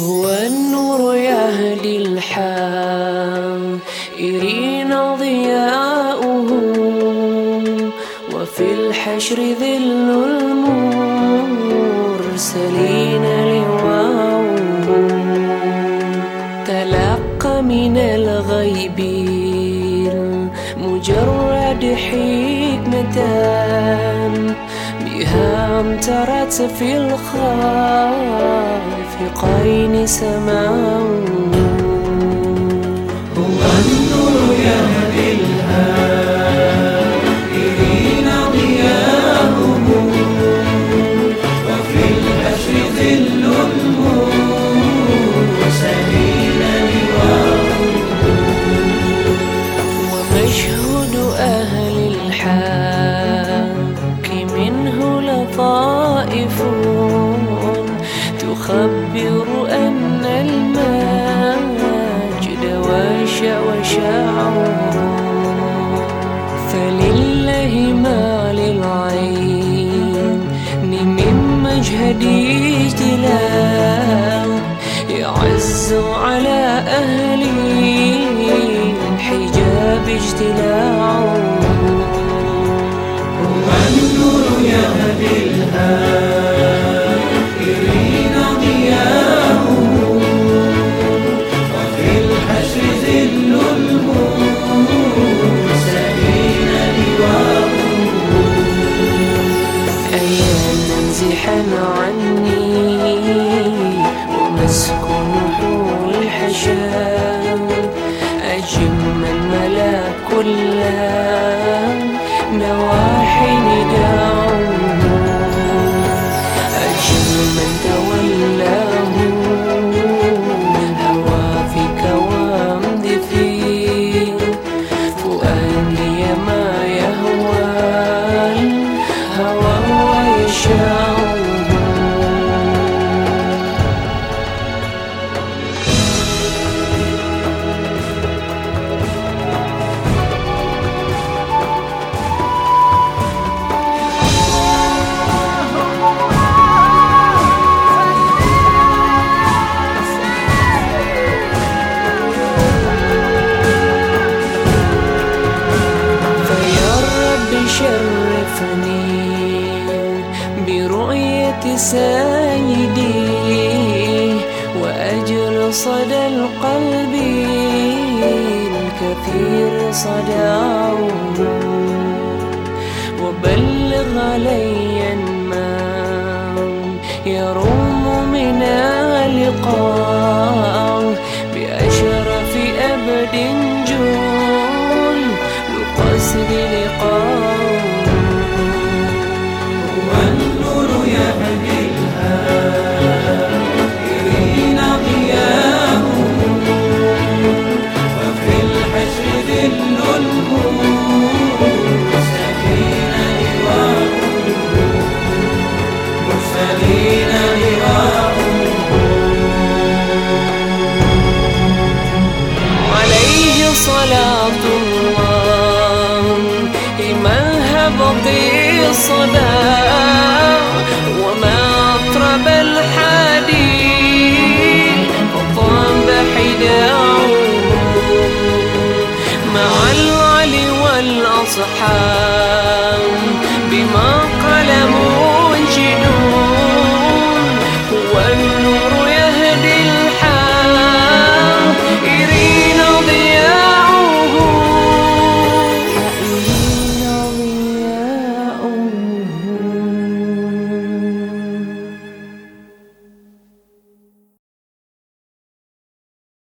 هو النور يهدي الحائرين ضياؤه وفي الحشر ذل المرسلين لواؤه تلقى من الغيب المجرد حكمة بها امترت في الخافقين سماؤه تخبر فلله ما للعين من مجهد ملا برؤية سيدي وأجر صدى القلب الكثير صداه. وبلغ علي ما يروم من اللقاء بأشرف أبد الصدى وما أطرب الحديد وطاب حداه مع العلي والأصحاب.